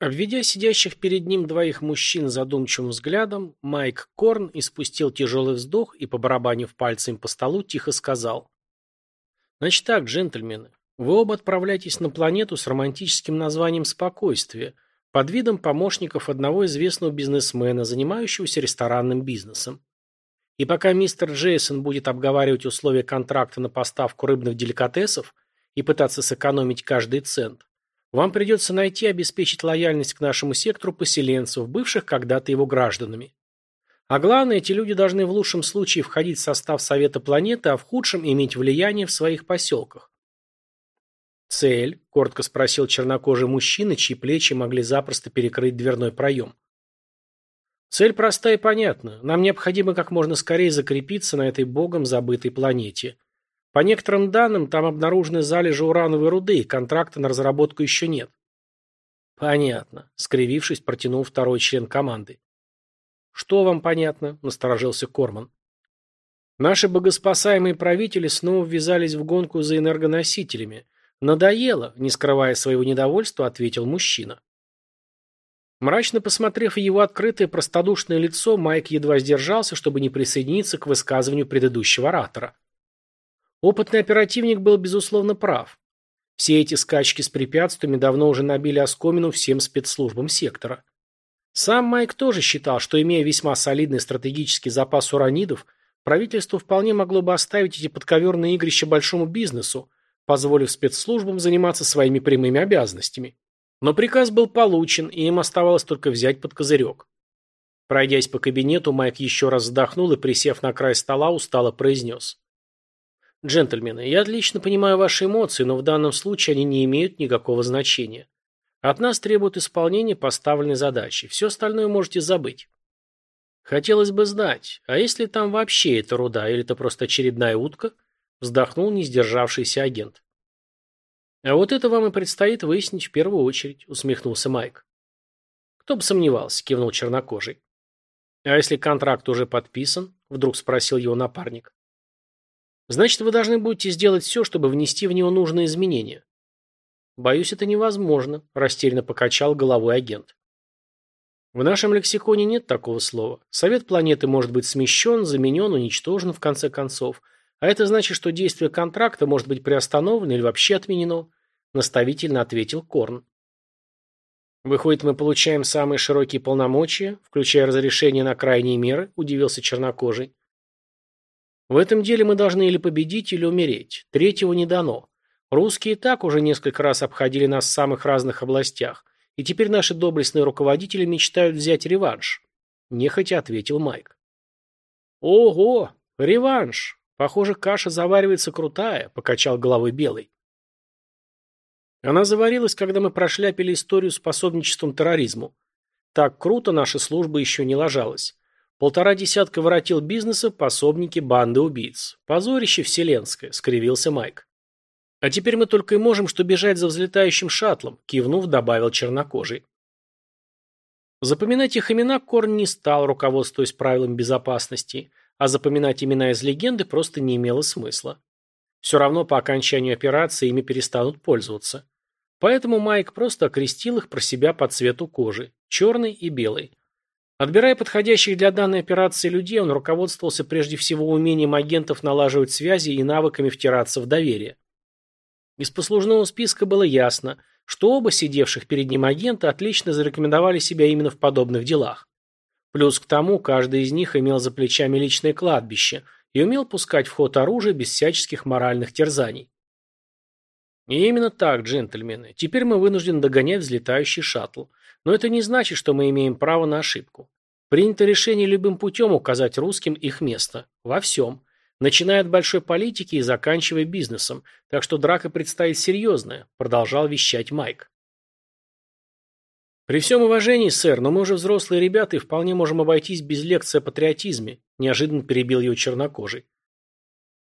Обведя сидящих перед ним двоих мужчин задумчивым взглядом, Майк Корн испустил тяжелый вздох и, побарабанив пальцем по столу, тихо сказал. «Значит так, джентльмены, вы оба отправляетесь на планету с романтическим названием «Спокойствие», под видом помощников одного известного бизнесмена, занимающегося ресторанным бизнесом. И пока мистер Джейсон будет обговаривать условия контракта на поставку рыбных деликатесов и пытаться сэкономить каждый цент, вам придется найти и обеспечить лояльность к нашему сектору поселенцев, бывших когда-то его гражданами. А главное, эти люди должны в лучшем случае входить в состав Совета планеты, а в худшем иметь влияние в своих поселках. «Цель?» – коротко спросил чернокожий мужчина, чьи плечи могли запросто перекрыть дверной проем. «Цель проста и понятна. Нам необходимо как можно скорее закрепиться на этой богом забытой планете. По некоторым данным, там обнаружены залежи урановой руды, контракта на разработку еще нет. Понятно, скривившись, протянул второй член команды. Что вам понятно? насторожился Корман. Наши богоспасаемые правители снова ввязались в гонку за энергоносителями. Надоело, не скрывая своего недовольства, ответил мужчина. Мрачно посмотрев его открытое простодушное лицо, Майк едва сдержался, чтобы не присоединиться к высказыванию предыдущего оратора. Опытный оперативник был, безусловно, прав. Все эти скачки с препятствиями давно уже набили оскомину всем спецслужбам сектора. Сам Майк тоже считал, что, имея весьма солидный стратегический запас уранидов, правительство вполне могло бы оставить эти подковерные игрища большому бизнесу, позволив спецслужбам заниматься своими прямыми обязанностями. Но приказ был получен, и им оставалось только взять под козырек. Пройдясь по кабинету, Майк еще раз вздохнул и, присев на край стола, устало произнес. Джентльмены, я отлично понимаю ваши эмоции, но в данном случае они не имеют никакого значения. От нас требуют исполнения поставленной задачи. Все остальное можете забыть. Хотелось бы знать, а если там вообще это руда, или это просто очередная утка? Вздохнул не сдержавшийся агент. А вот это вам и предстоит выяснить в первую очередь, усмехнулся Майк. Кто бы сомневался, кивнул чернокожий. А если контракт уже подписан? Вдруг спросил его напарник. Значит, вы должны будете сделать все, чтобы внести в него нужные изменения. Боюсь, это невозможно, растерянно покачал головой агент. В нашем лексиконе нет такого слова. Совет планеты может быть смещен, заменен, уничтожен в конце концов. А это значит, что действие контракта может быть приостановлено или вообще отменено, наставительно ответил Корн. Выходит, мы получаем самые широкие полномочия, включая разрешение на крайние меры, удивился чернокожий. В этом деле мы должны или победить, или умереть. Третьего не дано. Русские так уже несколько раз обходили нас в самых разных областях, и теперь наши доблестные руководители мечтают взять реванш. Нехотя ответил Майк. Ого, реванш. Похоже, каша заваривается крутая, покачал головой Белый. Она заварилась, когда мы прошляпили историю с пособничеством терроризму. Так круто наша служба еще не ложалась. Полтора десятка воротил бизнеса, пособники банды убийц. Позорище вселенское, скривился Майк. А теперь мы только и можем, что бежать за взлетающим шаттлом, кивнув, добавил чернокожий. Запоминать их имена Корн не стал, руководствуясь правилами безопасности, а запоминать имена из легенды просто не имело смысла. Все равно по окончанию операции ими перестанут пользоваться. Поэтому Майк просто окрестил их про себя по цвету кожи – черный и белый. Отбирая подходящих для данной операции людей, он руководствовался прежде всего умением агентов налаживать связи и навыками втираться в доверие. Из послужного списка было ясно, что оба сидевших перед ним агента отлично зарекомендовали себя именно в подобных делах. Плюс к тому, каждый из них имел за плечами личное кладбище и умел пускать в ход оружие без всяческих моральных терзаний. И именно так, джентльмены, теперь мы вынуждены догонять взлетающий шаттл. Но это не значит, что мы имеем право на ошибку. Принято решение любым путем указать русским их место. Во всем. Начиная от большой политики и заканчивая бизнесом. Так что драка предстоит серьезная, продолжал вещать Майк. При всем уважении, сэр, но мы уже взрослые ребята и вполне можем обойтись без лекции о патриотизме, неожиданно перебил его чернокожий.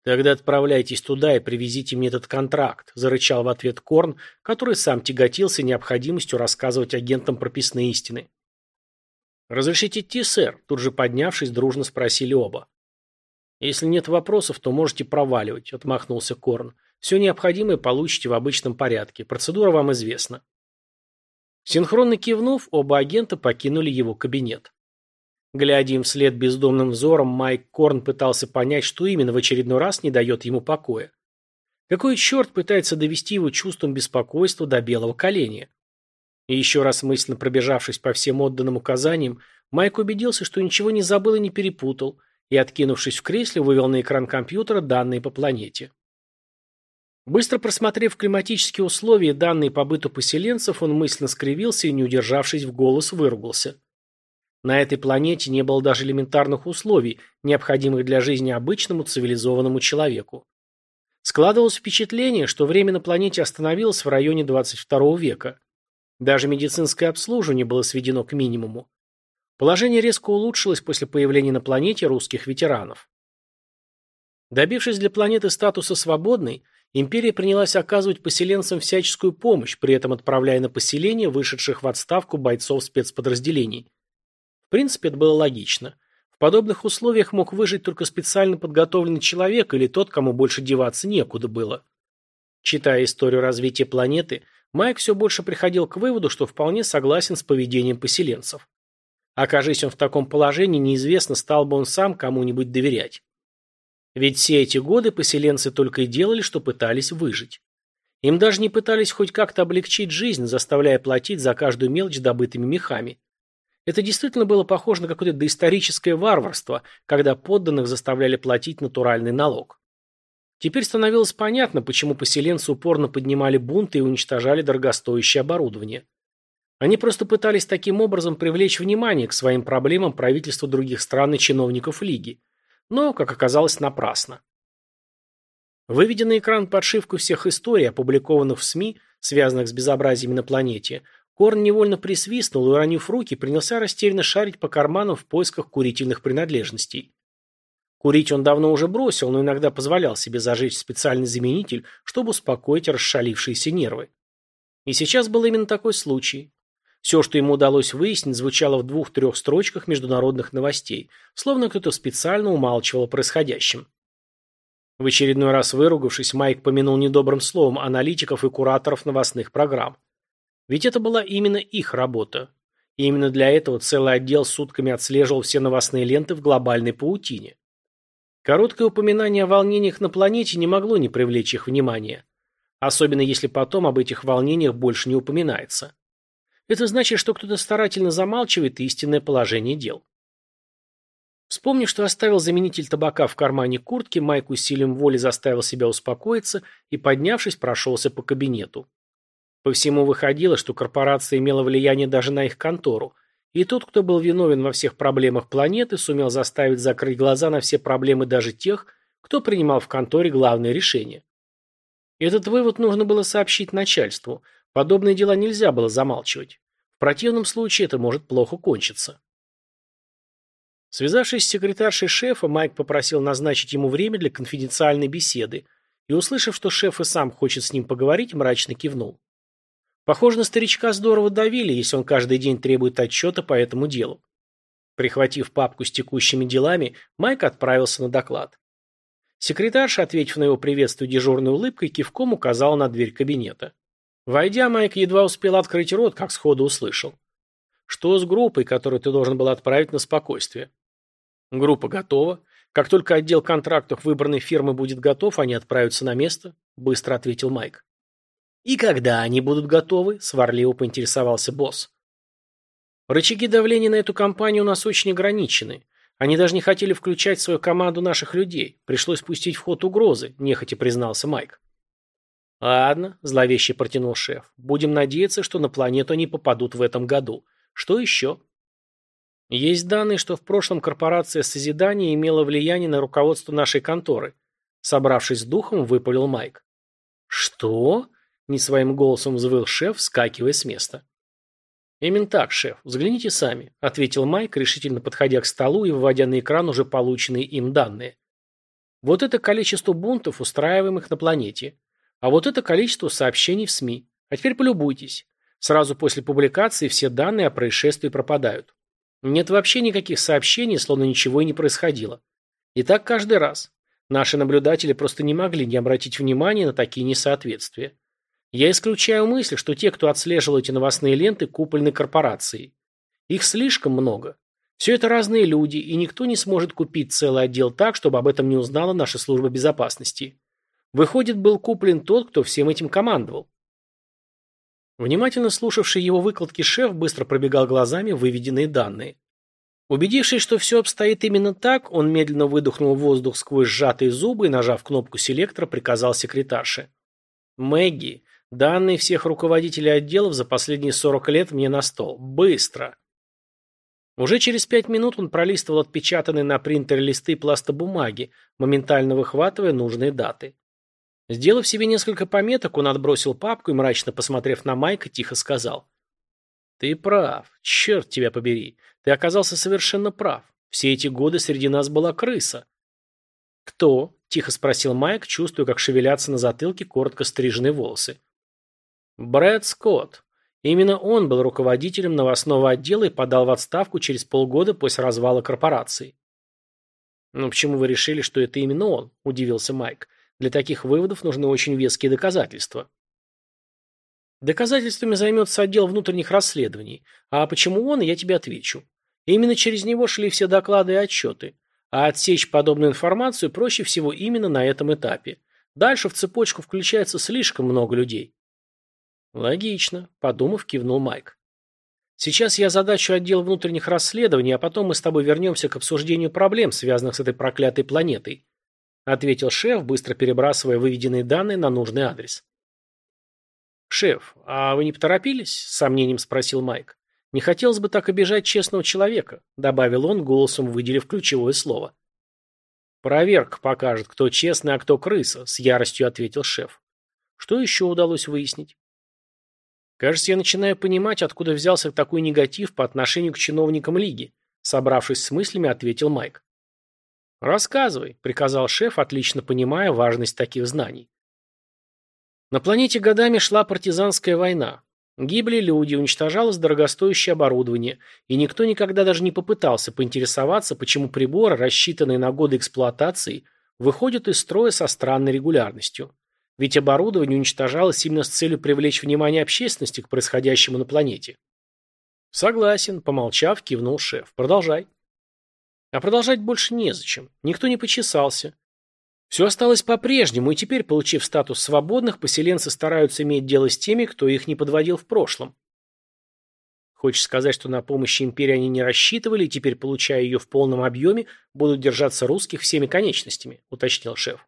«Тогда отправляйтесь туда и привезите мне этот контракт», – зарычал в ответ Корн, который сам тяготился необходимостью рассказывать агентам прописные истины. «Разрешите идти, сэр?» – тут же поднявшись, дружно спросили оба. «Если нет вопросов, то можете проваливать», – отмахнулся Корн. «Все необходимое получите в обычном порядке. Процедура вам известна». Синхронно кивнув, оба агента покинули его кабинет. Глядя им вслед бездомным взором, Майк Корн пытался понять, что именно в очередной раз не дает ему покоя. Какой черт пытается довести его чувством беспокойства до белого коленя? И еще раз мысленно пробежавшись по всем отданным указаниям, Майк убедился, что ничего не забыл и не перепутал, и, откинувшись в кресле, вывел на экран компьютера данные по планете. Быстро просмотрев климатические условия и данные по быту поселенцев, он мысленно скривился и, не удержавшись в голос, выругался. На этой планете не было даже элементарных условий, необходимых для жизни обычному цивилизованному человеку. Складывалось впечатление, что время на планете остановилось в районе 22 века. Даже медицинское обслуживание было сведено к минимуму. Положение резко улучшилось после появления на планете русских ветеранов. Добившись для планеты статуса свободной, Империя принялась оказывать поселенцам всяческую помощь, при этом отправляя на поселение вышедших в отставку бойцов спецподразделений. Принципе, это было логично. В подобных условиях мог выжить только специально подготовленный человек или тот, кому больше деваться некуда было. Читая историю развития планеты, Майк все больше приходил к выводу, что вполне согласен с поведением поселенцев. Окажись он в таком положении, неизвестно, стал бы он сам кому-нибудь доверять. Ведь все эти годы поселенцы только и делали, что пытались выжить. Им даже не пытались хоть как-то облегчить жизнь, заставляя платить за каждую мелочь добытыми мехами. Это действительно было похоже на какое-то доисторическое варварство, когда подданных заставляли платить натуральный налог. Теперь становилось понятно, почему поселенцы упорно поднимали бунты и уничтожали дорогостоящее оборудование. Они просто пытались таким образом привлечь внимание к своим проблемам правительства других стран и чиновников Лиги но, как оказалось, напрасно. Выведя на экран подшивку всех историй, опубликованных в СМИ, связанных с безобразиями на планете, Корн невольно присвистнул и, уронив руки, принялся растерянно шарить по карманам в поисках курительных принадлежностей. Курить он давно уже бросил, но иногда позволял себе зажечь специальный заменитель, чтобы успокоить расшалившиеся нервы. И сейчас был именно такой случай. Все, что ему удалось выяснить, звучало в двух-трех строчках международных новостей, словно кто-то специально умалчивал о происходящем. В очередной раз выругавшись, Майк помянул недобрым словом аналитиков и кураторов новостных программ. Ведь это была именно их работа. И именно для этого целый отдел сутками отслеживал все новостные ленты в глобальной паутине. Короткое упоминание о волнениях на планете не могло не привлечь их внимания. Особенно если потом об этих волнениях больше не упоминается. Это значит, что кто-то старательно замалчивает истинное положение дел. Вспомнив, что оставил заменитель табака в кармане куртки, Майк усилием воли заставил себя успокоиться и, поднявшись, прошелся по кабинету. По всему выходило, что корпорация имела влияние даже на их контору, и тот, кто был виновен во всех проблемах планеты, сумел заставить закрыть глаза на все проблемы даже тех, кто принимал в конторе главные решения. Этот вывод нужно было сообщить начальству, Подобные дела нельзя было замалчивать. В противном случае это может плохо кончиться. Связавшись с секретаршей шефа, Майк попросил назначить ему время для конфиденциальной беседы и, услышав, что шеф и сам хочет с ним поговорить, мрачно кивнул. Похоже, на старичка здорово давили, если он каждый день требует отчета по этому делу. Прихватив папку с текущими делами, Майк отправился на доклад. Секретарша, ответив на его приветствие дежурной улыбкой, кивком указала на дверь кабинета. Войдя, Майк едва успел открыть рот, как сходу услышал. «Что с группой, которую ты должен был отправить на спокойствие?» «Группа готова. Как только отдел контрактов выбранной фирмы будет готов, они отправятся на место», — быстро ответил Майк. «И когда они будут готовы?» — сварливо поинтересовался босс. «Рычаги давления на эту компанию у нас очень ограничены. Они даже не хотели включать в свою команду наших людей. Пришлось пустить в ход угрозы», — нехотя признался Майк. «Ладно», – зловеще протянул шеф. «Будем надеяться, что на планету они попадут в этом году. Что еще?» «Есть данные, что в прошлом корпорация Созидания имела влияние на руководство нашей конторы», – собравшись с духом, выпалил Майк. «Что?» – не своим голосом взвыл шеф, вскакивая с места. «Именно так, шеф. Взгляните сами», – ответил Майк, решительно подходя к столу и выводя на экран уже полученные им данные. «Вот это количество бунтов, устраиваемых на планете. А вот это количество сообщений в СМИ. А теперь полюбуйтесь. Сразу после публикации все данные о происшествии пропадают. Нет вообще никаких сообщений, словно ничего и не происходило. И так каждый раз. Наши наблюдатели просто не могли не обратить внимания на такие несоответствия. Я исключаю мысль, что те, кто отслеживал эти новостные ленты, куплены корпорацией. Их слишком много. Все это разные люди, и никто не сможет купить целый отдел так, чтобы об этом не узнала наша служба безопасности. Выходит, был куплен тот, кто всем этим командовал. Внимательно слушавший его выкладки шеф быстро пробегал глазами выведенные данные. Убедившись, что все обстоит именно так, он медленно выдохнул воздух сквозь сжатые зубы и, нажав кнопку селектора, приказал секретарше. «Мэгги, данные всех руководителей отделов за последние 40 лет мне на стол. Быстро!» Уже через пять минут он пролистывал отпечатанные на принтере листы пласта бумаги, моментально выхватывая нужные даты. Сделав себе несколько пометок, он отбросил папку и, мрачно посмотрев на Майка, тихо сказал. «Ты прав. Черт тебя побери. Ты оказался совершенно прав. Все эти годы среди нас была крыса». «Кто?» – тихо спросил Майк, чувствуя, как шевелятся на затылке коротко стриженные волосы. «Брэд Скотт. Именно он был руководителем новостного отдела и подал в отставку через полгода после развала корпорации». «Ну почему вы решили, что это именно он?» – удивился Майк. Для таких выводов нужны очень веские доказательства. Доказательствами займется отдел внутренних расследований. А почему он, я тебе отвечу. Именно через него шли все доклады и отчеты. А отсечь подобную информацию проще всего именно на этом этапе. Дальше в цепочку включается слишком много людей. Логично, подумав, кивнул Майк. Сейчас я задачу отдел внутренних расследований, а потом мы с тобой вернемся к обсуждению проблем, связанных с этой проклятой планетой. – ответил шеф, быстро перебрасывая выведенные данные на нужный адрес. «Шеф, а вы не поторопились?» – с сомнением спросил Майк. «Не хотелось бы так обижать честного человека», – добавил он, голосом выделив ключевое слово. «Проверка покажет, кто честный, а кто крыса», – с яростью ответил шеф. «Что еще удалось выяснить?» «Кажется, я начинаю понимать, откуда взялся такой негатив по отношению к чиновникам Лиги», – собравшись с мыслями, ответил Майк. «Рассказывай», — приказал шеф, отлично понимая важность таких знаний. На планете годами шла партизанская война. Гибли люди, уничтожалось дорогостоящее оборудование, и никто никогда даже не попытался поинтересоваться, почему приборы, рассчитанные на годы эксплуатации, выходят из строя со странной регулярностью. Ведь оборудование уничтожалось именно с целью привлечь внимание общественности к происходящему на планете. Согласен, помолчав, кивнул шеф. Продолжай. А продолжать больше незачем. Никто не почесался. Все осталось по-прежнему, и теперь, получив статус свободных, поселенцы стараются иметь дело с теми, кто их не подводил в прошлом. Хочешь сказать, что на помощь империи они не рассчитывали, и теперь, получая ее в полном объеме, будут держаться русских всеми конечностями, уточнил шеф.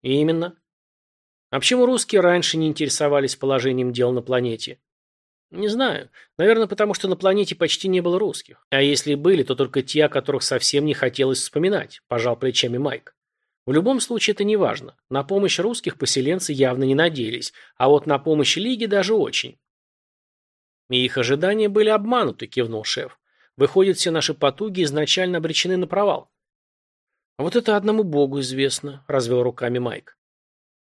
И именно. А почему русские раньше не интересовались положением дел на планете? Не знаю. Наверное, потому что на планете почти не было русских. А если были, то только те, о которых совсем не хотелось вспоминать, пожал плечами Майк. В любом случае это не важно. На помощь русских поселенцы явно не надеялись, а вот на помощь Лиги даже очень. И их ожидания были обмануты, кивнул шеф. Выходит, все наши потуги изначально обречены на провал. Вот это одному богу известно, развел руками Майк.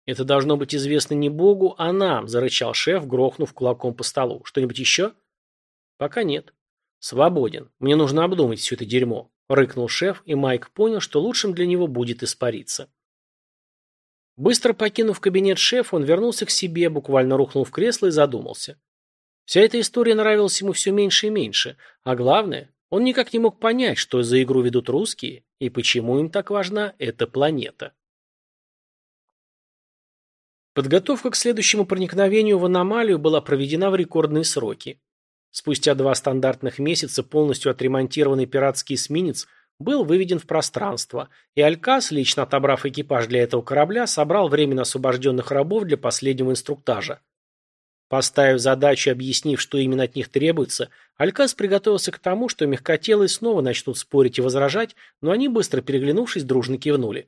«Это должно быть известно не Богу, а нам», – зарычал шеф, грохнув кулаком по столу. «Что-нибудь еще?» «Пока нет». «Свободен. Мне нужно обдумать все это дерьмо», – рыкнул шеф, и Майк понял, что лучшим для него будет испариться. Быстро покинув кабинет шефа, он вернулся к себе, буквально рухнул в кресло и задумался. Вся эта история нравилась ему все меньше и меньше, а главное, он никак не мог понять, что за игру ведут русские и почему им так важна эта планета. Подготовка к следующему проникновению в аномалию была проведена в рекордные сроки. Спустя два стандартных месяца полностью отремонтированный пиратский эсминец был выведен в пространство, и Алькас, лично отобрав экипаж для этого корабля, собрал временно освобожденных рабов для последнего инструктажа. Поставив задачу и объяснив, что именно от них требуется, Алькас приготовился к тому, что мягкотелые снова начнут спорить и возражать, но они, быстро переглянувшись, дружно кивнули.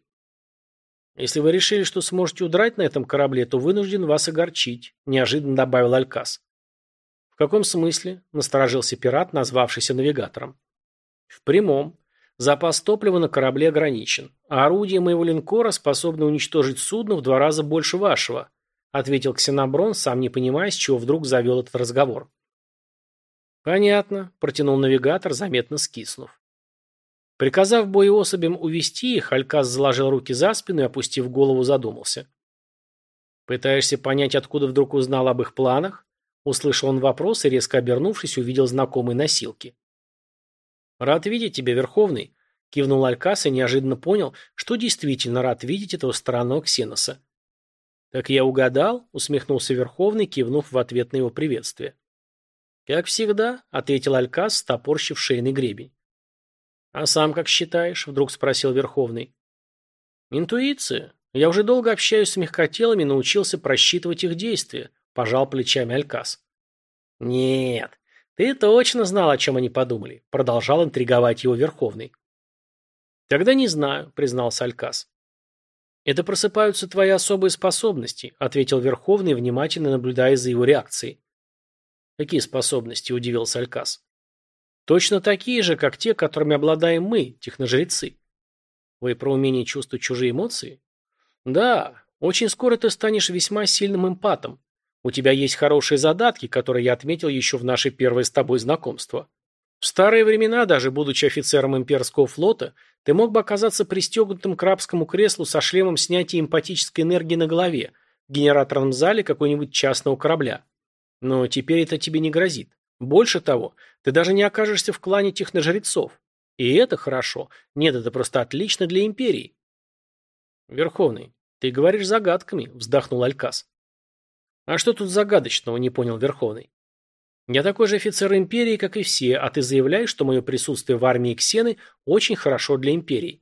«Если вы решили, что сможете удрать на этом корабле, то вынужден вас огорчить», – неожиданно добавил Алькас. «В каком смысле?» – насторожился пират, назвавшийся навигатором. «В прямом. Запас топлива на корабле ограничен, а орудие моего линкора способно уничтожить судно в два раза больше вашего», – ответил Ксеноброн, сам не понимая, с чего вдруг завел этот разговор. «Понятно», – протянул навигатор, заметно скиснув. Приказав боеособям увести их, Алькас заложил руки за спину и, опустив голову, задумался. Пытаешься понять, откуда вдруг узнал об их планах? Услышал он вопрос и, резко обернувшись, увидел знакомые носилки. «Рад видеть тебя, Верховный», — кивнул Алькас и неожиданно понял, что действительно рад видеть этого странного ксеноса. «Так я угадал?» — усмехнулся Верховный, кивнув в ответ на его приветствие. «Как всегда», — ответил Алькас, стопорщив шейный гребень. «А сам как считаешь?» — вдруг спросил Верховный. «Интуиция. Я уже долго общаюсь с мягкотелами, научился просчитывать их действия», — пожал плечами Алькас. «Нет, ты точно знал, о чем они подумали», — продолжал интриговать его Верховный. «Тогда не знаю», — признался Алькас. «Это просыпаются твои особые способности», — ответил Верховный, внимательно наблюдая за его реакцией. «Какие способности?» – удивился Алькас. «Точно такие же, как те, которыми обладаем мы, техножрецы. Вы про умение чувствовать чужие эмоции? Да, очень скоро ты станешь весьма сильным эмпатом. У тебя есть хорошие задатки, которые я отметил еще в наше первое с тобой знакомство. В старые времена, даже будучи офицером имперского флота, ты мог бы оказаться пристегнутым к рабскому креслу со шлемом снятия эмпатической энергии на голове, в генераторном зале какой-нибудь частного корабля. Но теперь это тебе не грозит. Больше того, ты даже не окажешься в клане техножрецов. И это хорошо. Нет, это просто отлично для империи. Верховный, ты говоришь загадками, вздохнул Алькас. А что тут загадочного, не понял Верховный. Я такой же офицер империи, как и все, а ты заявляешь, что мое присутствие в армии Ксены очень хорошо для империи.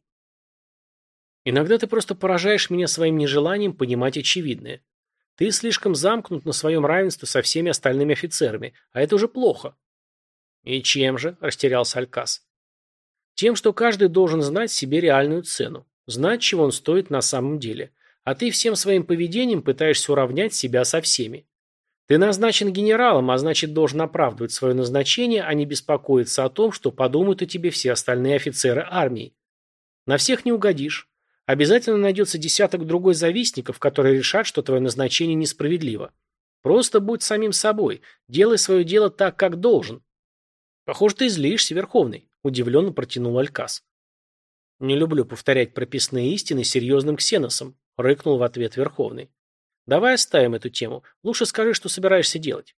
Иногда ты просто поражаешь меня своим нежеланием понимать очевидное. Ты слишком замкнут на своем равенстве со всеми остальными офицерами, а это уже плохо. И чем же? Растерялся Алькас. Тем, что каждый должен знать себе реальную цену, знать, чего он стоит на самом деле. А ты всем своим поведением пытаешься уравнять себя со всеми. Ты назначен генералом, а значит должен оправдывать свое назначение, а не беспокоиться о том, что подумают о тебе все остальные офицеры армии. На всех не угодишь. Обязательно найдется десяток другой завистников, которые решат, что твое назначение несправедливо. Просто будь самим собой, делай свое дело так, как должен. Похоже, ты злишься, Верховный, удивленно протянул Алькас. Не люблю повторять прописные истины серьезным ксеносом, рыкнул в ответ Верховный. Давай оставим эту тему. Лучше скажи, что собираешься делать.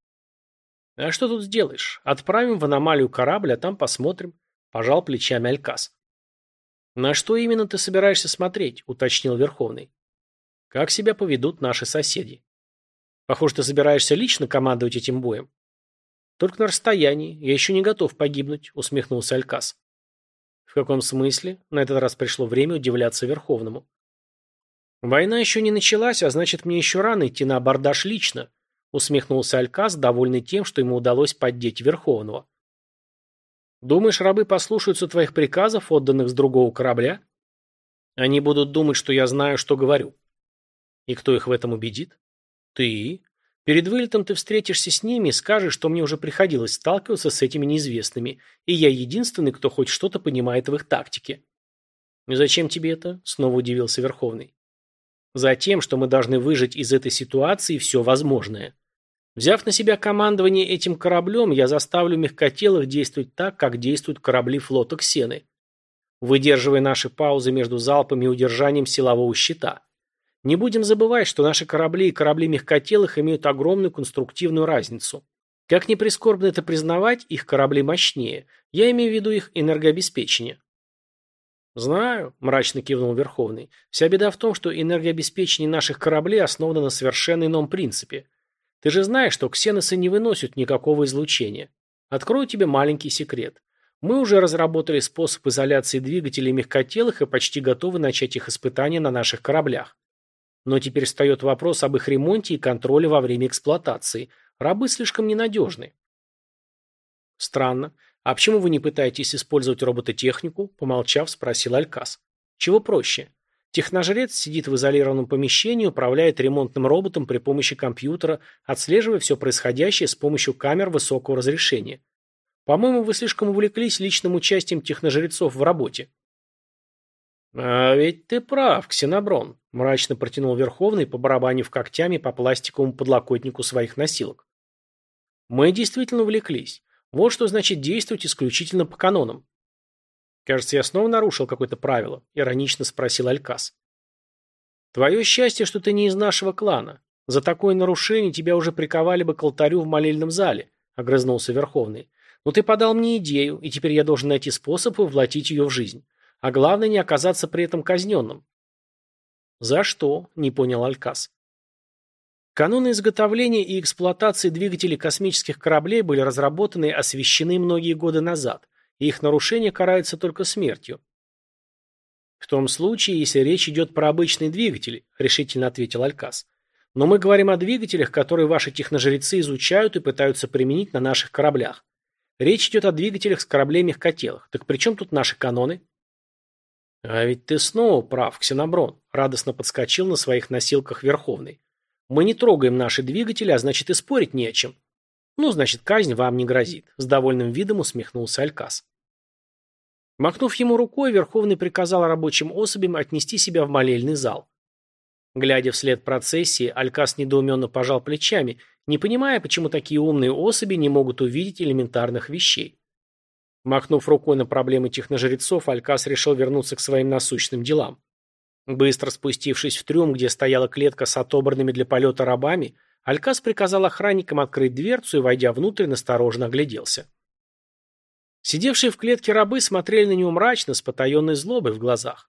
А что тут сделаешь? Отправим в аномалию корабль, а там посмотрим. Пожал плечами Алькас. «На что именно ты собираешься смотреть?» – уточнил Верховный. «Как себя поведут наши соседи?» «Похоже, ты собираешься лично командовать этим боем?» «Только на расстоянии. Я еще не готов погибнуть», – усмехнулся Алькас. «В каком смысле?» – на этот раз пришло время удивляться Верховному. «Война еще не началась, а значит, мне еще рано идти на абордаж лично», – усмехнулся Алькас, довольный тем, что ему удалось поддеть Верховного. Думаешь, рабы послушаются твоих приказов, отданных с другого корабля? Они будут думать, что я знаю, что говорю. И кто их в этом убедит? Ты. Перед вылетом ты встретишься с ними и скажешь, что мне уже приходилось сталкиваться с этими неизвестными, и я единственный, кто хоть что-то понимает в их тактике. И зачем тебе это? Снова удивился Верховный. Затем, что мы должны выжить из этой ситуации все возможное. Взяв на себя командование этим кораблем, я заставлю мягкотелых действовать так, как действуют корабли флота Ксены, выдерживая наши паузы между залпами и удержанием силового щита. Не будем забывать, что наши корабли и корабли мягкотелых имеют огромную конструктивную разницу. Как ни прискорбно это признавать, их корабли мощнее. Я имею в виду их энергообеспечение. «Знаю», – мрачно кивнул Верховный. «Вся беда в том, что энергообеспечение наших кораблей основано на совершенно ином принципе. Ты же знаешь, что ксеносы не выносят никакого излучения. Открою тебе маленький секрет. Мы уже разработали способ изоляции двигателей мягкотелых и почти готовы начать их испытания на наших кораблях. Но теперь встает вопрос об их ремонте и контроле во время эксплуатации. Рабы слишком ненадежны. Странно. А почему вы не пытаетесь использовать робототехнику? Помолчав, спросил Алькас. Чего проще? Техножрец сидит в изолированном помещении, управляет ремонтным роботом при помощи компьютера, отслеживая все происходящее с помощью камер высокого разрешения. По-моему, вы слишком увлеклись личным участием техножрецов в работе. «А ведь ты прав, Ксеноброн», – мрачно протянул Верховный, побарабанив когтями по пластиковому подлокотнику своих носилок. «Мы действительно увлеклись. Вот что значит действовать исключительно по канонам. «Кажется, я снова нарушил какое-то правило», — иронично спросил Алькас. «Твое счастье, что ты не из нашего клана. За такое нарушение тебя уже приковали бы к алтарю в молельном зале, огрызнулся Верховный. Но ты подал мне идею, и теперь я должен найти способ воплотить ее в жизнь. А главное, не оказаться при этом казненным. За что? Не понял Алькас. Каноны изготовления и эксплуатации двигателей космических кораблей были разработаны и освещены многие годы назад, их нарушение карается только смертью. В том случае, если речь идет про обычный двигатель, решительно ответил Алькас. Но мы говорим о двигателях, которые ваши техножрецы изучают и пытаются применить на наших кораблях. Речь идет о двигателях с кораблей мягкотелых. Так при чем тут наши каноны? А ведь ты снова прав, Ксеноброн, радостно подскочил на своих носилках Верховный. Мы не трогаем наши двигатели, а значит и спорить не о чем. Ну, значит, казнь вам не грозит. С довольным видом усмехнулся Алькас. Махнув ему рукой, Верховный приказал рабочим особям отнести себя в молельный зал. Глядя вслед процессии, Алькас недоуменно пожал плечами, не понимая, почему такие умные особи не могут увидеть элементарных вещей. Махнув рукой на проблемы техножрецов, Алькас решил вернуться к своим насущным делам. Быстро спустившись в трюм, где стояла клетка с отобранными для полета рабами, Алькас приказал охранникам открыть дверцу и, войдя внутрь, настороженно огляделся. Сидевшие в клетке рабы смотрели на него мрачно, с потаенной злобой в глазах.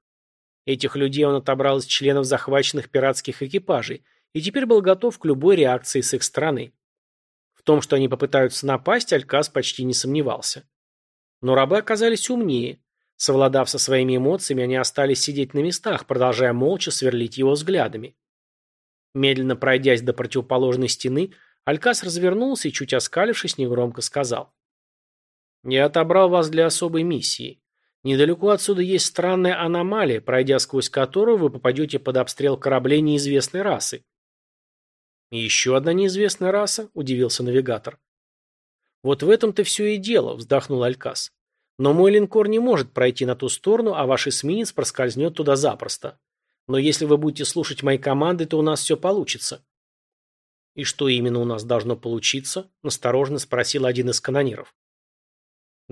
Этих людей он отобрал из членов захваченных пиратских экипажей и теперь был готов к любой реакции с их стороны. В том, что они попытаются напасть, Алькас почти не сомневался. Но рабы оказались умнее. Совладав со своими эмоциями, они остались сидеть на местах, продолжая молча сверлить его взглядами. Медленно пройдясь до противоположной стены, Алькас развернулся и, чуть оскалившись, негромко сказал. «Я отобрал вас для особой миссии. Недалеко отсюда есть странная аномалия, пройдя сквозь которую вы попадете под обстрел кораблей неизвестной расы». «Еще одна неизвестная раса?» – удивился навигатор. «Вот в этом-то все и дело», – вздохнул Алькас. Но мой линкор не может пройти на ту сторону, а ваш эсминец проскользнет туда запросто. Но если вы будете слушать мои команды, то у нас все получится. И что именно у нас должно получиться? Насторожно спросил один из канониров.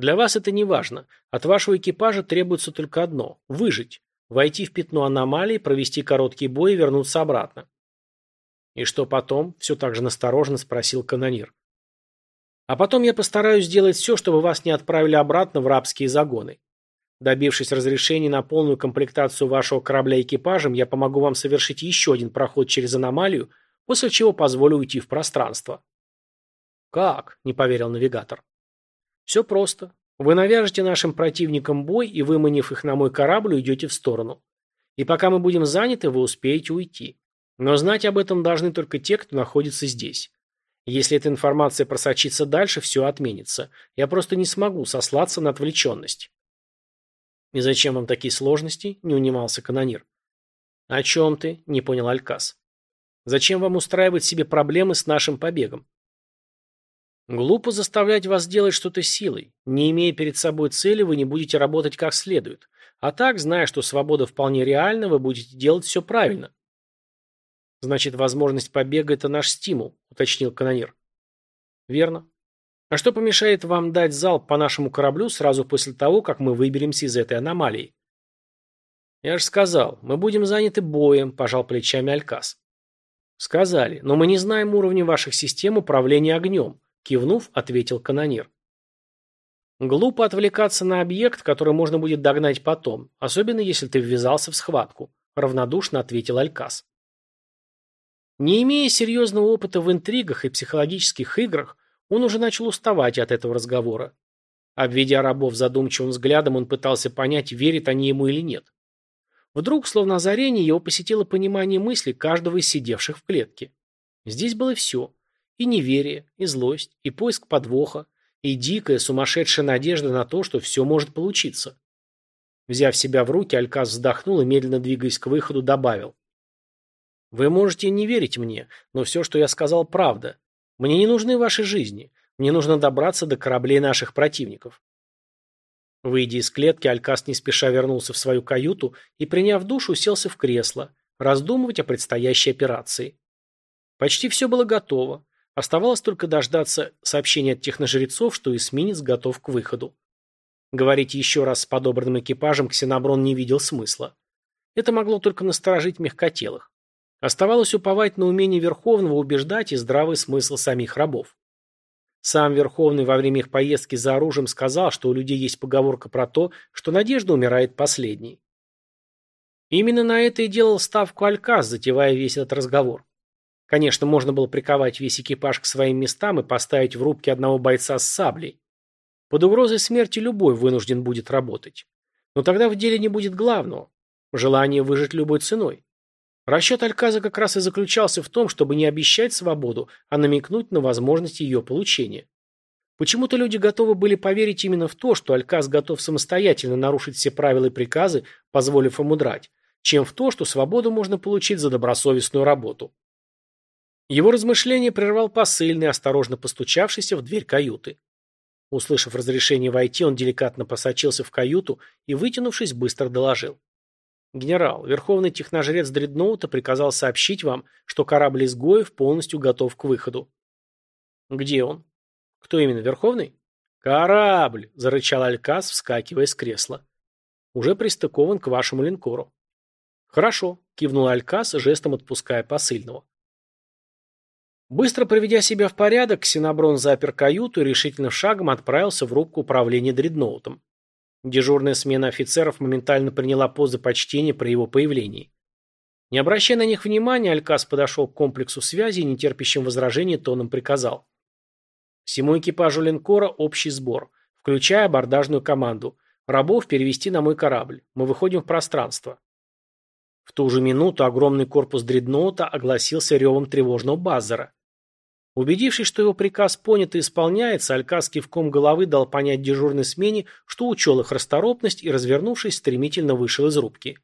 Для вас это не важно. От вашего экипажа требуется только одно – выжить. Войти в пятно аномалии, провести короткий бой и вернуться обратно. И что потом? Все так же настороженно спросил канонир. А потом я постараюсь сделать все, чтобы вас не отправили обратно в рабские загоны. Добившись разрешения на полную комплектацию вашего корабля экипажем, я помогу вам совершить еще один проход через аномалию, после чего позволю уйти в пространство. Как? Не поверил навигатор. Все просто. Вы навяжете нашим противникам бой и, выманив их на мой корабль, уйдете в сторону. И пока мы будем заняты, вы успеете уйти. Но знать об этом должны только те, кто находится здесь. Если эта информация просочится дальше, все отменится. Я просто не смогу сослаться на отвлеченность. «И зачем вам такие сложности?» – не унимался канонир. «О чем ты?» – не понял Алькас. «Зачем вам устраивать себе проблемы с нашим побегом?» «Глупо заставлять вас делать что-то силой. Не имея перед собой цели, вы не будете работать как следует. А так, зная, что свобода вполне реальна, вы будете делать все правильно. Значит, возможность побега – это наш стимул, уточнил канонир. Верно. А что помешает вам дать залп по нашему кораблю сразу после того, как мы выберемся из этой аномалии? Я же сказал, мы будем заняты боем, пожал плечами Алькас. Сказали, но мы не знаем уровня ваших систем управления огнем, кивнув, ответил канонир. Глупо отвлекаться на объект, который можно будет догнать потом, особенно если ты ввязался в схватку, равнодушно ответил Алькас. Не имея серьезного опыта в интригах и психологических играх, он уже начал уставать от этого разговора. Обведя рабов задумчивым взглядом, он пытался понять, верят они ему или нет. Вдруг, словно озарение, его посетило понимание мысли каждого из сидевших в клетке. Здесь было все. И неверие, и злость, и поиск подвоха, и дикая, сумасшедшая надежда на то, что все может получиться. Взяв себя в руки, Алькас вздохнул и, медленно двигаясь к выходу, добавил. Вы можете не верить мне, но все, что я сказал, правда. Мне не нужны ваши жизни. Мне нужно добраться до кораблей наших противников. Выйдя из клетки, Алькас не спеша вернулся в свою каюту и, приняв душ, уселся в кресло, раздумывать о предстоящей операции. Почти все было готово. Оставалось только дождаться сообщения от техножрецов, что эсминец готов к выходу. Говорить еще раз с подобранным экипажем Ксеноброн не видел смысла. Это могло только насторожить мягкотелых. Оставалось уповать на умение Верховного убеждать и здравый смысл самих рабов. Сам Верховный во время их поездки за оружием сказал, что у людей есть поговорка про то, что надежда умирает последней. Именно на это и делал ставку Алькас, затевая весь этот разговор. Конечно, можно было приковать весь экипаж к своим местам и поставить в рубке одного бойца с саблей. Под угрозой смерти любой вынужден будет работать. Но тогда в деле не будет главного – желание выжить любой ценой. Расчет Альказа как раз и заключался в том, чтобы не обещать свободу, а намекнуть на возможность ее получения. Почему-то люди готовы были поверить именно в то, что Альказ готов самостоятельно нарушить все правила и приказы, позволив ему драть, чем в то, что свободу можно получить за добросовестную работу. Его размышление прервал посыльный, осторожно постучавшийся в дверь каюты. Услышав разрешение войти, он деликатно просочился в каюту и, вытянувшись, быстро доложил. «Генерал, верховный техножрец Дредноута приказал сообщить вам, что корабль изгоев полностью готов к выходу». «Где он?» «Кто именно, верховный?» «Корабль!» – зарычал Алькас, вскакивая с кресла. «Уже пристыкован к вашему линкору». «Хорошо», – кивнул Алькас, жестом отпуская посыльного. Быстро приведя себя в порядок, Ксеноброн запер каюту и решительным шагом отправился в рубку управления дредноутом. Дежурная смена офицеров моментально приняла позы почтения при его появлении. Не обращая на них внимания, Алькас подошел к комплексу связи и нетерпящим возражений тоном приказал. Всему экипажу линкора общий сбор, включая абордажную команду. Рабов перевести на мой корабль. Мы выходим в пространство. В ту же минуту огромный корпус дредноута огласился ревом тревожного базара. Убедившись, что его приказ понят и исполняется, Алькас кивком головы дал понять дежурной смене, что учел их расторопность и, развернувшись, стремительно вышел из рубки.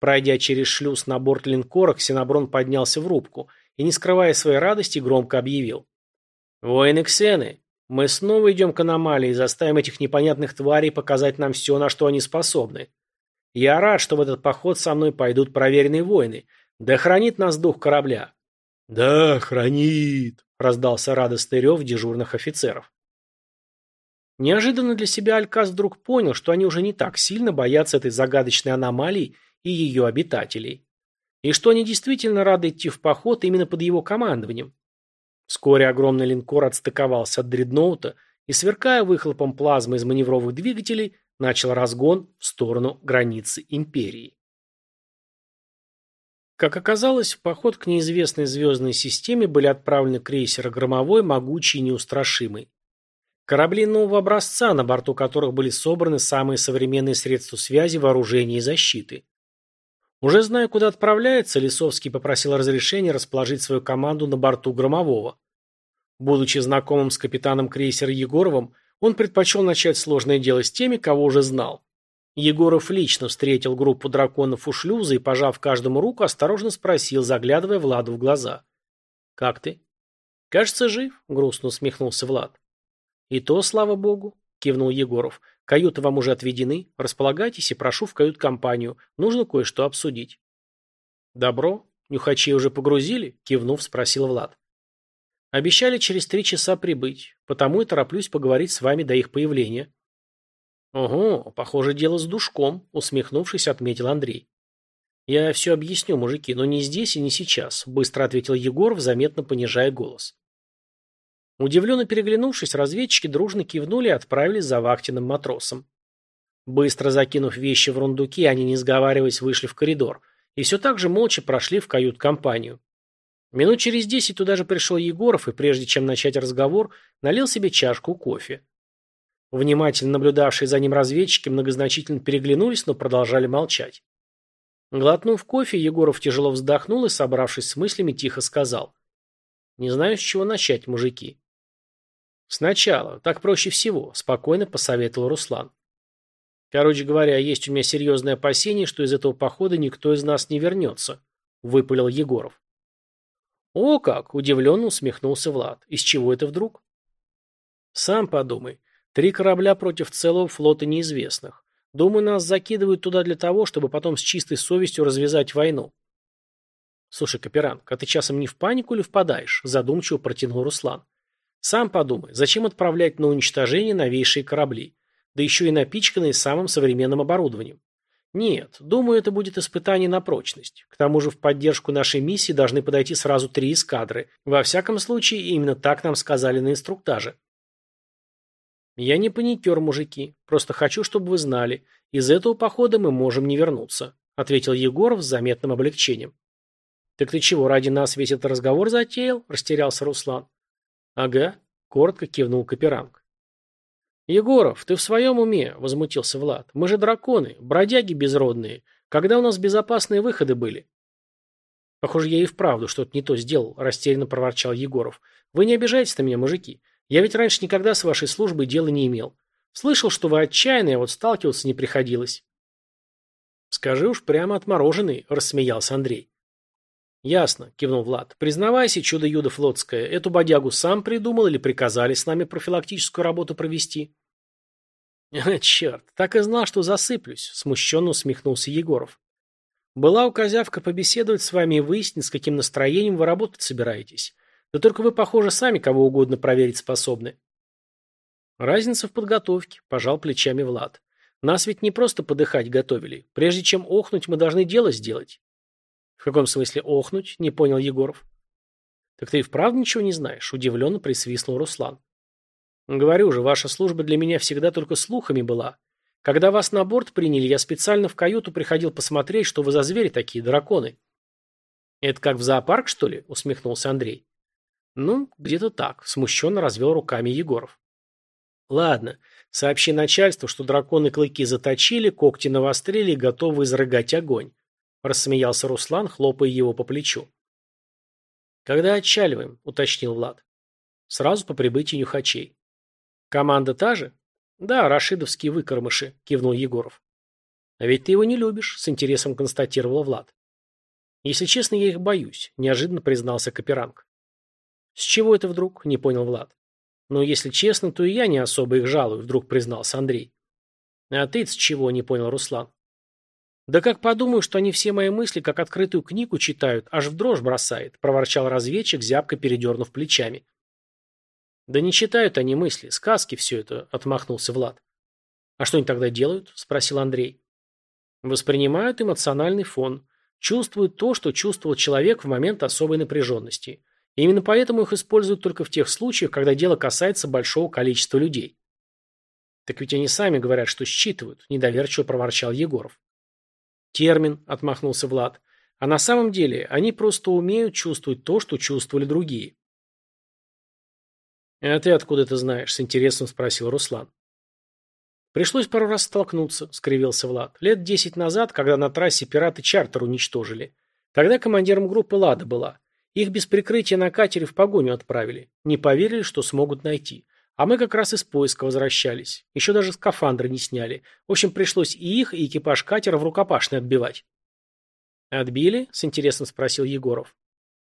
Пройдя через шлюз на борт линкора, Ксеноброн поднялся в рубку и, не скрывая своей радости, громко объявил. «Воины Ксены, мы снова идем к аномалии и заставим этих непонятных тварей показать нам все, на что они способны. Я рад, что в этот поход со мной пойдут проверенные воины. Да хранит нас дух корабля. «Да, хранит!» – раздался радостный рев дежурных офицеров. Неожиданно для себя Алькас вдруг понял, что они уже не так сильно боятся этой загадочной аномалии и ее обитателей. И что они действительно рады идти в поход именно под его командованием. Вскоре огромный линкор отстыковался от дредноута и, сверкая выхлопом плазмы из маневровых двигателей, начал разгон в сторону границы империи. Как оказалось, в поход к неизвестной звездной системе были отправлены крейсеры «Громовой», «Могучий» и «Неустрашимый». Корабли нового образца, на борту которых были собраны самые современные средства связи, вооружения и защиты. Уже зная, куда отправляется, Лисовский попросил разрешения расположить свою команду на борту «Громового». Будучи знакомым с капитаном крейсера Егоровым, он предпочел начать сложное дело с теми, кого уже знал. Егоров лично встретил группу драконов у шлюза и, пожав каждому руку, осторожно спросил, заглядывая Владу в глаза. «Как ты?» «Кажется, жив», — грустно усмехнулся Влад. «И то, слава богу», — кивнул Егоров. «Каюты вам уже отведены. Располагайтесь и прошу в кают-компанию. Нужно кое-что обсудить». «Добро. Нюхачей уже погрузили?» — кивнув, спросил Влад. «Обещали через три часа прибыть, потому и тороплюсь поговорить с вами до их появления». «Ого, похоже, дело с душком», — усмехнувшись, отметил Андрей. «Я все объясню, мужики, но не здесь и не сейчас», — быстро ответил Егор, заметно понижая голос. Удивленно переглянувшись, разведчики дружно кивнули и отправились за вахтенным матросом. Быстро закинув вещи в рундуки, они, не сговариваясь, вышли в коридор и все так же молча прошли в кают-компанию. Минут через десять туда же пришел Егоров и, прежде чем начать разговор, налил себе чашку кофе. Внимательно наблюдавшие за ним разведчики многозначительно переглянулись, но продолжали молчать. Глотнув кофе, Егоров тяжело вздохнул и, собравшись с мыслями, тихо сказал. «Не знаю, с чего начать, мужики». «Сначала. Так проще всего», – спокойно посоветовал Руслан. «Короче говоря, есть у меня серьезное опасение, что из этого похода никто из нас не вернется», – выпалил Егоров. «О как!» – удивленно усмехнулся Влад. «Из чего это вдруг?» «Сам подумай. Три корабля против целого флота неизвестных. Думаю, нас закидывают туда для того, чтобы потом с чистой совестью развязать войну. Слушай, Каперанг, а ты часом не в панику или впадаешь? Задумчиво протянул Руслан. Сам подумай, зачем отправлять на уничтожение новейшие корабли? Да еще и напичканные самым современным оборудованием. Нет, думаю, это будет испытание на прочность. К тому же в поддержку нашей миссии должны подойти сразу три эскадры. Во всяком случае, именно так нам сказали на инструктаже. Я не паникер, мужики. Просто хочу, чтобы вы знали. Из этого похода мы можем не вернуться, ответил Егоров с заметным облегчением. Так ты чего, ради нас весь этот разговор затеял? Растерялся Руслан. Ага, коротко кивнул Каперанг. «Егоров, ты в своем уме?» – возмутился Влад. «Мы же драконы, бродяги безродные. Когда у нас безопасные выходы были?» «Похоже, я и вправду что-то не то сделал», – растерянно проворчал Егоров. «Вы не обижайтесь на меня, мужики. Я ведь раньше никогда с вашей службой дела не имел. Слышал, что вы отчаянные, а вот сталкиваться не приходилось». «Скажи уж прямо отмороженный», – рассмеялся Андрей. «Ясно», – кивнул Влад. «Признавайся, чудо-юдо флотское, эту бодягу сам придумал или приказали с нами профилактическую работу провести?» «Черт, так и знал, что засыплюсь», – смущенно усмехнулся Егоров. «Была у козявка побеседовать с вами и выяснить, с каким настроением вы работать собираетесь. Да только вы, похоже, сами кого угодно проверить способны». «Разница в подготовке», – пожал плечами Влад. «Нас ведь не просто подыхать готовили. Прежде чем охнуть, мы должны дело сделать. «В каком смысле охнуть?» – не понял Егоров. «Так ты и вправду ничего не знаешь?» – удивленно присвистнул Руслан. «Говорю же, ваша служба для меня всегда только слухами была. Когда вас на борт приняли, я специально в каюту приходил посмотреть, что вы за звери такие, драконы». «Это как в зоопарк, что ли?» – усмехнулся Андрей. «Ну, где-то так», – смущенно развел руками Егоров. «Ладно, сообщи начальству, что драконы клыки заточили, когти навострили и готовы изрыгать огонь. – рассмеялся Руслан, хлопая его по плечу. «Когда отчаливаем?» – уточнил Влад. «Сразу по прибытии нюхачей». «Команда та же?» «Да, рашидовские выкормыши», – кивнул Егоров. «А ведь ты его не любишь», – с интересом констатировал Влад. «Если честно, я их боюсь», – неожиданно признался Каперанг. «С чего это вдруг?» – не понял Влад. «Ну, если честно, то и я не особо их жалую», – вдруг признался Андрей. «А ты с чего?» – не понял Руслан. «Да как подумаю, что они все мои мысли, как открытую книгу читают, аж в дрожь бросает», – проворчал разведчик, зябко передернув плечами. «Да не читают они мысли, сказки все это», – отмахнулся Влад. «А что они тогда делают?» – спросил Андрей. «Воспринимают эмоциональный фон, чувствуют то, что чувствовал человек в момент особой напряженности. Именно поэтому их используют только в тех случаях, когда дело касается большого количества людей». «Так ведь они сами говорят, что считывают», – недоверчиво проворчал Егоров. Термин, отмахнулся Влад. А на самом деле они просто умеют чувствовать то, что чувствовали другие. «А ты откуда это знаешь?» – с интересом спросил Руслан. «Пришлось пару раз столкнуться», – скривился Влад. «Лет десять назад, когда на трассе пираты чартер уничтожили. Тогда командиром группы «Лада» была. Их без прикрытия на катере в погоню отправили. Не поверили, что смогут найти. А мы как раз из поиска возвращались. Еще даже скафандры не сняли. В общем, пришлось и их, и экипаж катера в рукопашной отбивать. «Отбили?» – с интересом спросил Егоров.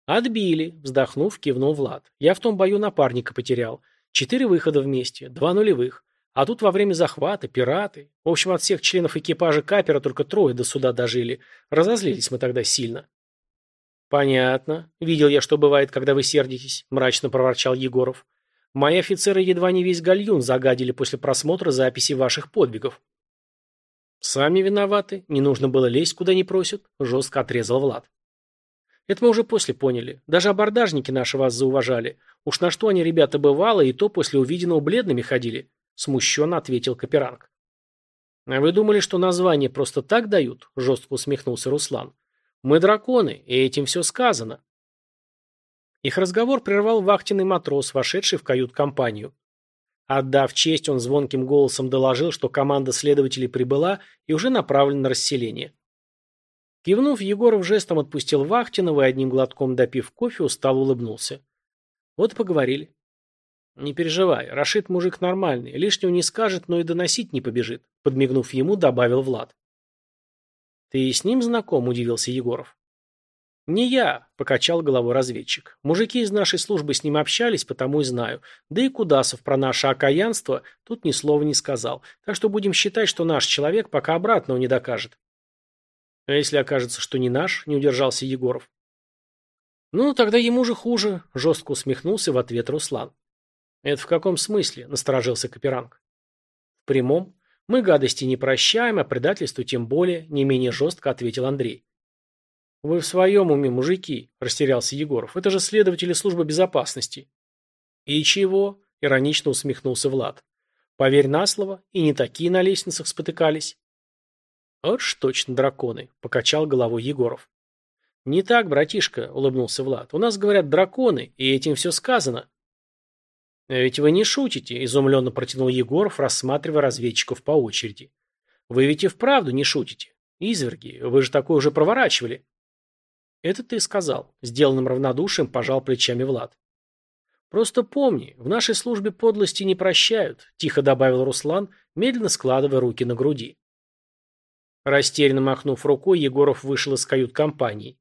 «Отбили», – вздохнув, кивнул Влад. «Я в том бою напарника потерял. Четыре выхода вместе, два нулевых. А тут во время захвата пираты. В общем, от всех членов экипажа капера только трое до суда дожили. Разозлились мы тогда сильно». «Понятно. Видел я, что бывает, когда вы сердитесь», – мрачно проворчал Егоров. Мои офицеры едва не весь гальюн загадили после просмотра записей ваших подвигов. Сами виноваты, не нужно было лезть, куда не просят, жестко отрезал Влад. Это мы уже после поняли. Даже абордажники наши вас зауважали. Уж на что они, ребята, бывало, и то после увиденного бледными ходили, смущенно ответил Каперанг. А вы думали, что название просто так дают? Жестко усмехнулся Руслан. Мы драконы, и этим все сказано. Их разговор прервал вахтенный матрос, вошедший в кают-компанию. Отдав честь, он звонким голосом доложил, что команда следователей прибыла и уже направлена на расселение. Кивнув, Егоров жестом отпустил Вахтинова и одним глотком допив кофе, устал улыбнулся. Вот и поговорили. «Не переживай, Рашид мужик нормальный, лишнего не скажет, но и доносить не побежит», подмигнув ему, добавил Влад. «Ты с ним знаком?» – удивился Егоров. «Не я», – покачал головой разведчик. «Мужики из нашей службы с ним общались, потому и знаю. Да и Кудасов про наше окаянство тут ни слова не сказал. Так что будем считать, что наш человек пока обратного не докажет». «А если окажется, что не наш?» – не удержался Егоров. «Ну, тогда ему же хуже», – жестко усмехнулся в ответ Руслан. «Это в каком смысле?» – насторожился Каперанг. «В прямом. Мы гадости не прощаем, а предательству тем более, не менее жестко ответил Андрей. Вы в своем уме, мужики, растерялся Егоров. Это же следователи службы безопасности. И чего? Иронично усмехнулся Влад. Поверь на слово, и не такие на лестницах спотыкались. Вот ж точно драконы, покачал головой Егоров. Не так, братишка, улыбнулся Влад. У нас говорят драконы, и этим все сказано. Ведь вы не шутите, изумленно протянул Егоров, рассматривая разведчиков по очереди. Вы ведь и вправду не шутите. Изверги, вы же такое уже проворачивали. Это ты сказал. Сделанным равнодушием пожал плечами Влад. Просто помни, в нашей службе подлости не прощают, тихо добавил Руслан, медленно складывая руки на груди. Растерянно махнув рукой, Егоров вышел из кают-компании.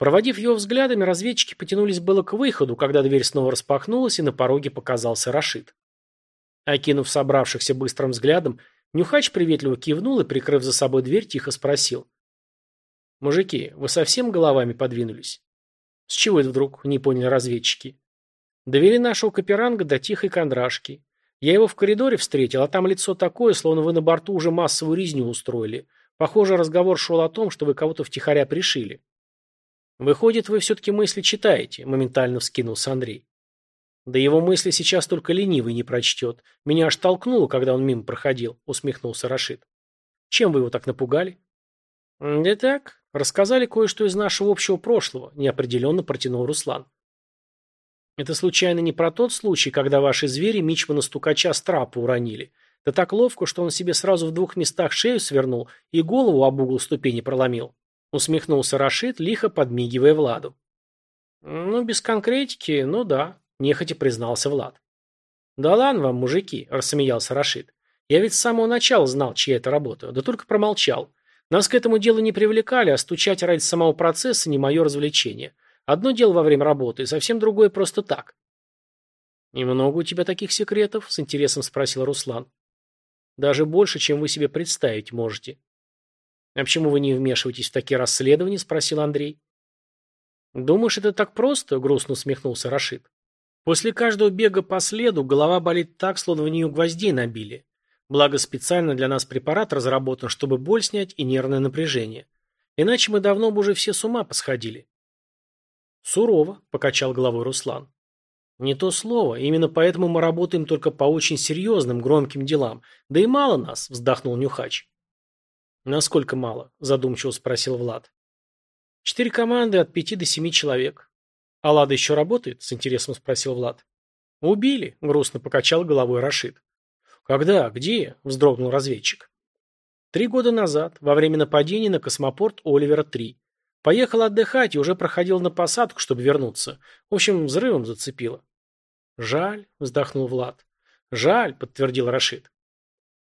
Проводив его взглядами, разведчики потянулись было к выходу, когда дверь снова распахнулась, и на пороге показался Рашид. Окинув собравшихся быстрым взглядом, Нюхач приветливо кивнул и, прикрыв за собой дверь, тихо спросил. «Мужики, вы совсем головами подвинулись?» «С чего это вдруг?» – не поняли разведчики. «Довели нашего Каперанга до тихой кондрашки. Я его в коридоре встретил, а там лицо такое, словно вы на борту уже массовую резню устроили. Похоже, разговор шел о том, что вы кого-то втихаря пришили». «Выходит, вы все-таки мысли читаете», – моментально вскинулся Андрей. «Да его мысли сейчас только ленивый не прочтет. Меня аж толкнуло, когда он мимо проходил», – усмехнулся Рашид. «Чем вы его так напугали?» «Да так, рассказали кое-что из нашего общего прошлого», – неопределенно протянул Руслан. «Это случайно не про тот случай, когда ваши звери Мичмана-стукача с трапа уронили? Да так ловко, что он себе сразу в двух местах шею свернул и голову об угол ступени проломил», – усмехнулся Рашид, лихо подмигивая Владу. «Ну, без конкретики, ну да», – нехотя признался Влад. «Да ладно вам, мужики», – рассмеялся Рашид. «Я ведь с самого начала знал, чья это работа, да только промолчал. Нас к этому делу не привлекали, а стучать ради самого процесса не мое развлечение. Одно дело во время работы, совсем другое просто так. «И много у тебя таких секретов?» – с интересом спросил Руслан. «Даже больше, чем вы себе представить можете». «А почему вы не вмешиваетесь в такие расследования?» – спросил Андрей. «Думаешь, это так просто?» – грустно усмехнулся Рашид. «После каждого бега по следу голова болит так, словно в нее гвоздей набили. Благо специально для нас препарат разработан, чтобы боль снять и нервное напряжение. Иначе мы давно бы уже все с ума посходили. Сурово, покачал головой Руслан. Не то слово, именно поэтому мы работаем только по очень серьезным, громким делам. Да и мало нас, вздохнул Нюхач. Насколько мало? Задумчиво спросил Влад. Четыре команды от пяти до семи человек. А Лада еще работает? С интересом спросил Влад. Убили, грустно покачал головой Рашид. «Когда? Где?» – вздрогнул разведчик. «Три года назад, во время нападения на космопорт Оливера-3. Поехал отдыхать и уже проходил на посадку, чтобы вернуться. В общем, взрывом зацепило». «Жаль», – вздохнул Влад. «Жаль», – подтвердил Рашид.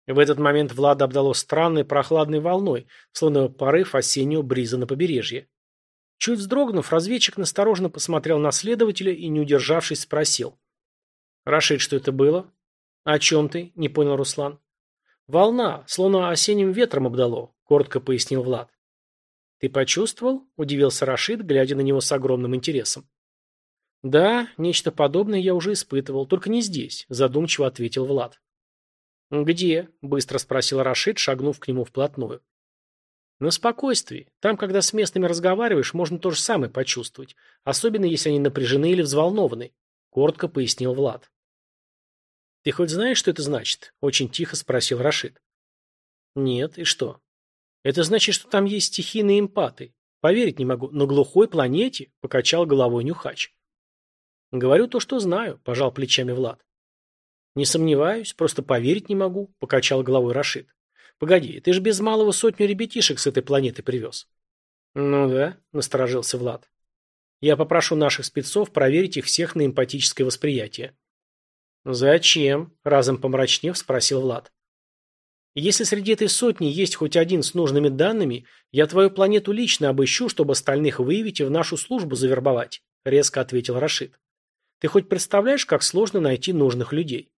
В этот момент Влада обдало странной прохладной волной, словно порыв осеннего бриза на побережье. Чуть вздрогнув, разведчик настороженно посмотрел на следователя и, не удержавшись, спросил. «Рашид, что это было?» «О чем ты?» – не понял Руслан. «Волна, словно осенним ветром обдало», – коротко пояснил Влад. «Ты почувствовал?» – удивился Рашид, глядя на него с огромным интересом. «Да, нечто подобное я уже испытывал, только не здесь», – задумчиво ответил Влад. «Где?» – быстро спросил Рашид, шагнув к нему вплотную. «На спокойствии. Там, когда с местными разговариваешь, можно то же самое почувствовать, особенно если они напряжены или взволнованы», – коротко пояснил Влад. «Ты хоть знаешь, что это значит?» – очень тихо спросил Рашид. «Нет, и что?» «Это значит, что там есть стихийные эмпаты. Поверить не могу. На глухой планете?» – покачал головой Нюхач. «Говорю то, что знаю», – пожал плечами Влад. «Не сомневаюсь, просто поверить не могу», – покачал головой Рашид. «Погоди, ты же без малого сотню ребятишек с этой планеты привез». «Ну да», – насторожился Влад. «Я попрошу наших спецов проверить их всех на эмпатическое восприятие». «Зачем?» – разом помрачнев спросил Влад. «Если среди этой сотни есть хоть один с нужными данными, я твою планету лично обыщу, чтобы остальных выявить и в нашу службу завербовать», – резко ответил Рашид. «Ты хоть представляешь, как сложно найти нужных людей?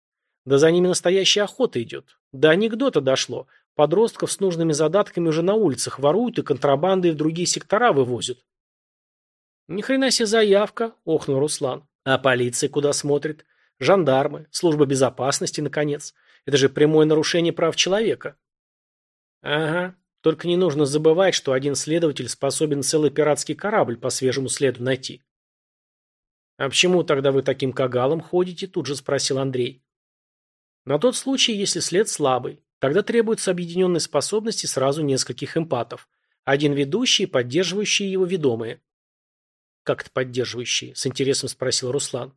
Да за ними настоящая охота идет. До анекдота дошло. Подростков с нужными задатками уже на улицах воруют и контрабандой в другие сектора вывозят». «Ни хрена себе заявка», – охнул Руслан. «А полиция куда смотрит? Жандармы, служба безопасности, наконец. Это же прямое нарушение прав человека. Ага, только не нужно забывать, что один следователь способен целый пиратский корабль по свежему следу найти. «А почему тогда вы таким кагалом ходите?» – тут же спросил Андрей. «На тот случай, если след слабый. Тогда требуются объединенные способности сразу нескольких эмпатов. Один ведущий поддерживающие его ведомые». «Как это поддерживающие?» – с интересом спросил Руслан.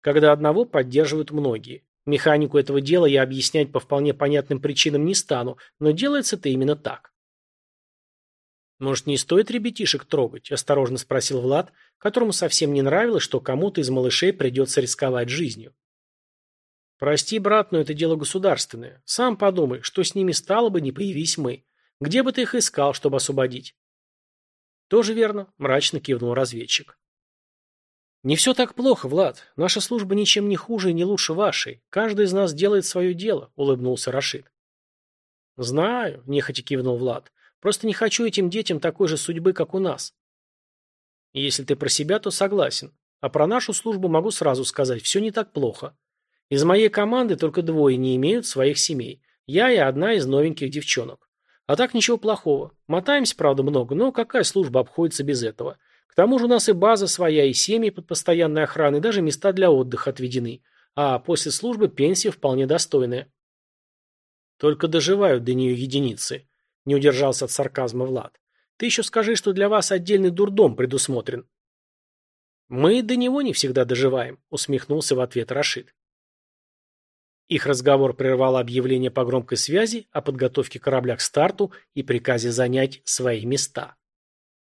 «Когда одного поддерживают многие. Механику этого дела я объяснять по вполне понятным причинам не стану, но делается это именно так. «Может, не стоит ребятишек трогать?» – осторожно спросил Влад, которому совсем не нравилось, что кому-то из малышей придется рисковать жизнью. «Прости, брат, но это дело государственное. Сам подумай, что с ними стало бы, не появись мы. Где бы ты их искал, чтобы освободить?» «Тоже верно», – мрачно кивнул разведчик. «Не все так плохо, Влад. Наша служба ничем не хуже и не лучше вашей. Каждый из нас делает свое дело», — улыбнулся Рашид. «Знаю», — нехотя кивнул Влад. «Просто не хочу этим детям такой же судьбы, как у нас». «Если ты про себя, то согласен. А про нашу службу могу сразу сказать, все не так плохо. Из моей команды только двое не имеют своих семей. Я и одна из новеньких девчонок. А так ничего плохого. Мотаемся, правда, много, но какая служба обходится без этого?» К тому же у нас и база своя, и семьи под постоянной охраной, даже места для отдыха отведены. А после службы пенсия вполне достойная. Только доживают до нее единицы. Не удержался от сарказма Влад. Ты еще скажи, что для вас отдельный дурдом предусмотрен. Мы до него не всегда доживаем, усмехнулся в ответ Рашид. Их разговор прервало объявление по громкой связи о подготовке корабля к старту и приказе занять свои места.